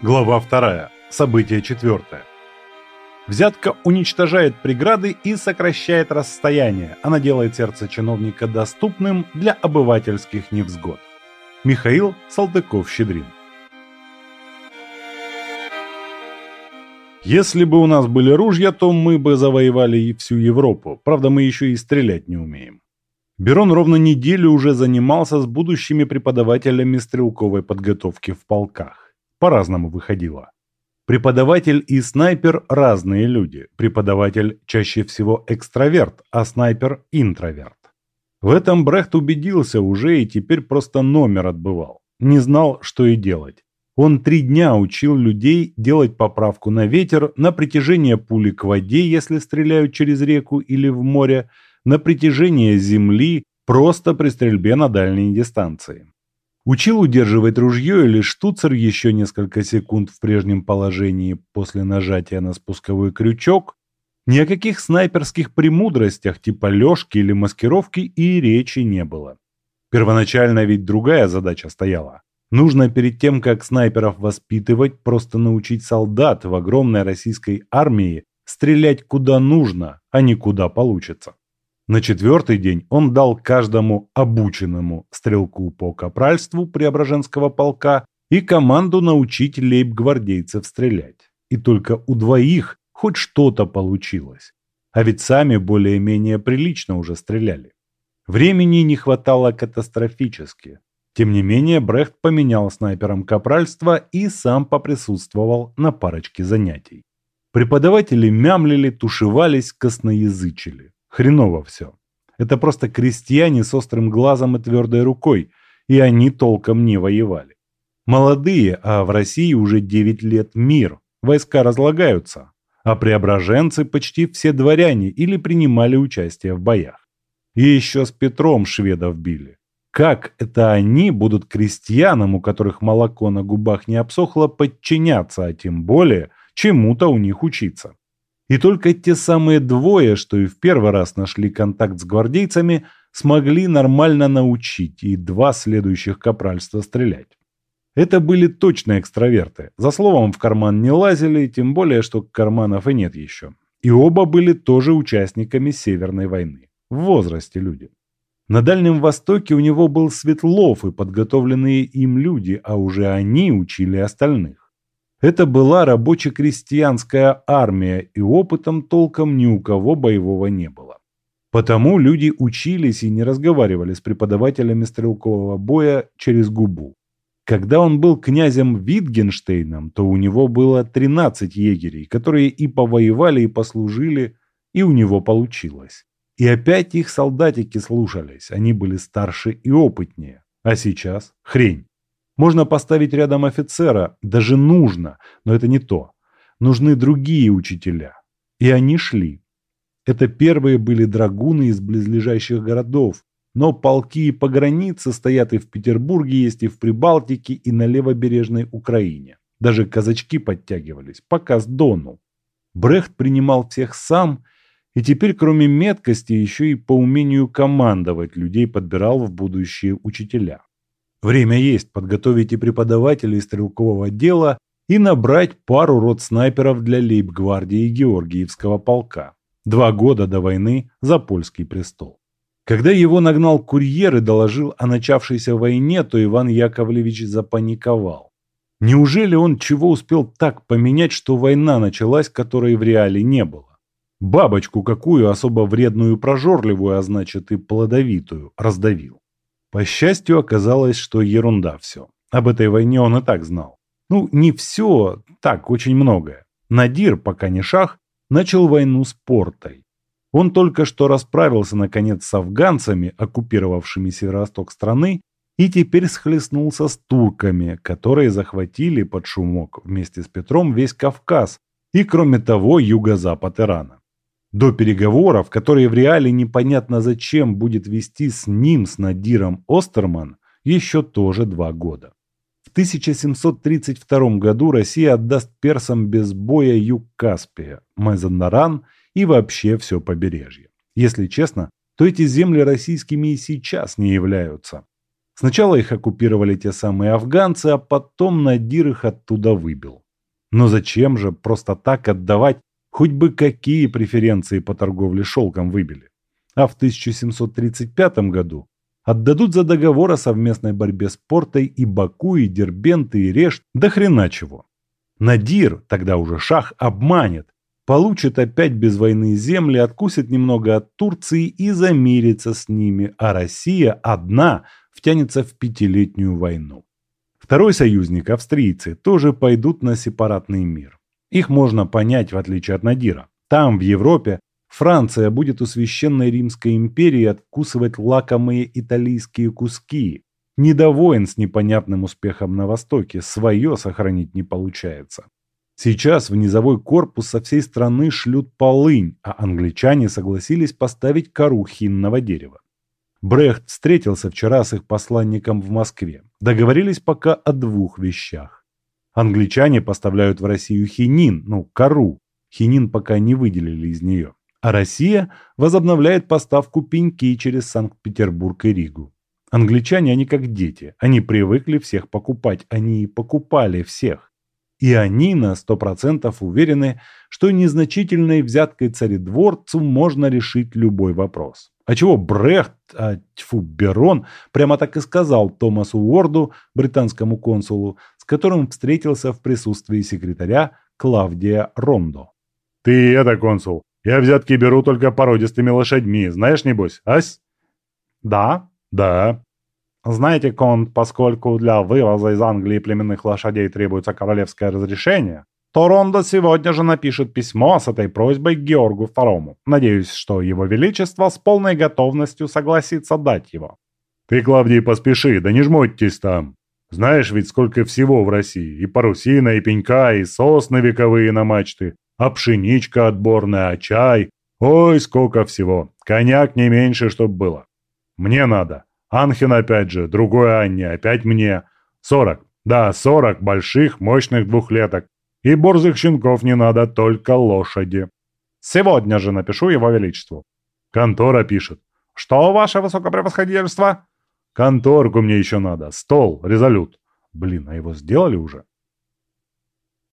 Глава 2. Событие 4. Взятка уничтожает преграды и сокращает расстояние. Она делает сердце чиновника доступным для обывательских невзгод. Михаил Салтыков-Щедрин Если бы у нас были ружья, то мы бы завоевали и всю Европу. Правда, мы еще и стрелять не умеем. Берон ровно неделю уже занимался с будущими преподавателями стрелковой подготовки в полках по-разному выходило. Преподаватель и снайпер – разные люди. Преподаватель чаще всего экстраверт, а снайпер – интроверт. В этом Брехт убедился уже и теперь просто номер отбывал. Не знал, что и делать. Он три дня учил людей делать поправку на ветер, на притяжение пули к воде, если стреляют через реку или в море, на притяжение земли, просто при стрельбе на дальней дистанции. Учил удерживать ружье или штуцер еще несколько секунд в прежнем положении после нажатия на спусковой крючок. Ни о каких снайперских премудростях типа лёжки или маскировки и речи не было. Первоначально ведь другая задача стояла. Нужно перед тем, как снайперов воспитывать, просто научить солдат в огромной российской армии стрелять куда нужно, а не куда получится. На четвертый день он дал каждому обученному стрелку по капральству Преображенского полка и команду научить лейб-гвардейцев стрелять. И только у двоих хоть что-то получилось. А ведь сами более-менее прилично уже стреляли. Времени не хватало катастрофически. Тем не менее, Брехт поменял снайпером капральство и сам поприсутствовал на парочке занятий. Преподаватели мямлили, тушевались, косноязычили. Хреново все. Это просто крестьяне с острым глазом и твердой рукой, и они толком не воевали. Молодые, а в России уже 9 лет мир, войска разлагаются, а преображенцы почти все дворяне или принимали участие в боях. И еще с Петром шведов били. Как это они будут крестьянам, у которых молоко на губах не обсохло, подчиняться, а тем более чему-то у них учиться? И только те самые двое, что и в первый раз нашли контакт с гвардейцами, смогли нормально научить и два следующих капральства стрелять. Это были точно экстраверты. За словом в карман не лазили, тем более, что карманов и нет еще. И оба были тоже участниками Северной войны. В возрасте люди. На Дальнем Востоке у него был Светлов и подготовленные им люди, а уже они учили остальных. Это была рабоче-крестьянская армия, и опытом толком ни у кого боевого не было. Потому люди учились и не разговаривали с преподавателями стрелкового боя через губу. Когда он был князем Витгенштейном, то у него было 13 егерей, которые и повоевали, и послужили, и у него получилось. И опять их солдатики слушались, они были старше и опытнее. А сейчас хрень. Можно поставить рядом офицера, даже нужно, но это не то. Нужны другие учителя. И они шли. Это первые были драгуны из близлежащих городов, но полки и по границе стоят и в Петербурге есть, и в Прибалтике, и на левобережной Украине. Даже казачки подтягивались, пока с Дону. Брехт принимал всех сам, и теперь кроме меткости еще и по умению командовать людей подбирал в будущие учителя. Время есть подготовить и преподавателей стрелкового отдела и набрать пару рот снайперов для лейб-гвардии Георгиевского полка. Два года до войны за польский престол. Когда его нагнал курьер и доложил о начавшейся войне, то Иван Яковлевич запаниковал. Неужели он чего успел так поменять, что война началась, которой в реале не было? Бабочку какую, особо вредную и прожорливую, а значит и плодовитую, раздавил. По счастью, оказалось, что ерунда все. Об этой войне он и так знал. Ну, не все, так, очень многое. Надир, пока не шах, начал войну с Портой. Он только что расправился, наконец, с афганцами, оккупировавшими северо-восток страны, и теперь схлестнулся с турками, которые захватили под шумок вместе с Петром весь Кавказ и, кроме того, юго-запад Ирана. До переговоров, которые в реале непонятно зачем будет вести с ним, с Надиром Остерман, еще тоже два года. В 1732 году Россия отдаст персам без боя юг Каспия, Мазандаран и вообще все побережье. Если честно, то эти земли российскими и сейчас не являются. Сначала их оккупировали те самые афганцы, а потом Надир их оттуда выбил. Но зачем же просто так отдавать хоть бы какие преференции по торговле шелком выбили? А в 1735 году отдадут за договор о совместной борьбе с Портой и Баку, и Дербент, и Решт, до хрена чего. Надир, тогда уже шах, обманет, получит опять без войны земли, откусит немного от Турции и замирится с ними, а Россия одна втянется в пятилетнюю войну. Второй союзник, австрийцы, тоже пойдут на сепаратный мир. Их можно понять, в отличие от Надира. Там, в Европе, Франция будет у Священной Римской империи откусывать лакомые итальянские куски. Не до войн с непонятным успехом на Востоке, свое сохранить не получается. Сейчас в низовой корпус со всей страны шлют полынь, а англичане согласились поставить кору хинного дерева. Брехт встретился вчера с их посланником в Москве. Договорились пока о двух вещах. Англичане поставляют в Россию хинин, ну, кору. Хинин пока не выделили из нее. А Россия возобновляет поставку пеньки через Санкт-Петербург и Ригу. Англичане, они как дети. Они привыкли всех покупать. Они и покупали всех. И они на 100% уверены, что незначительной взяткой царедворцу можно решить любой вопрос. А чего Брехт, а тьфу, Берон, прямо так и сказал Томасу Уорду, британскому консулу, которым встретился в присутствии секретаря Клавдия Рондо. «Ты это, консул, я взятки беру только породистыми лошадьми, знаешь, небось, ась?» «Да?» «Да». «Знаете, конт, поскольку для вывоза из Англии племенных лошадей требуется королевское разрешение, то Рондо сегодня же напишет письмо с этой просьбой к Георгу II. Надеюсь, что его величество с полной готовностью согласится дать его. Ты, Клавдий, поспеши, да не жмотьтесь там. Знаешь ведь, сколько всего в России. И парусина, и пенька, и сосны вековые на мачты, а пшеничка отборная, а чай. Ой, сколько всего. Коньяк не меньше, чтоб было. Мне надо. Анхин опять же, другой Анне, опять мне. Сорок. Да, сорок больших, мощных двухлеток. И борзых щенков не надо, только лошади. Сегодня же напишу его величеству. Контора пишет. Что, ваше высокопревосходительство? Конторку мне еще надо. Стол, резолют. Блин, а его сделали уже?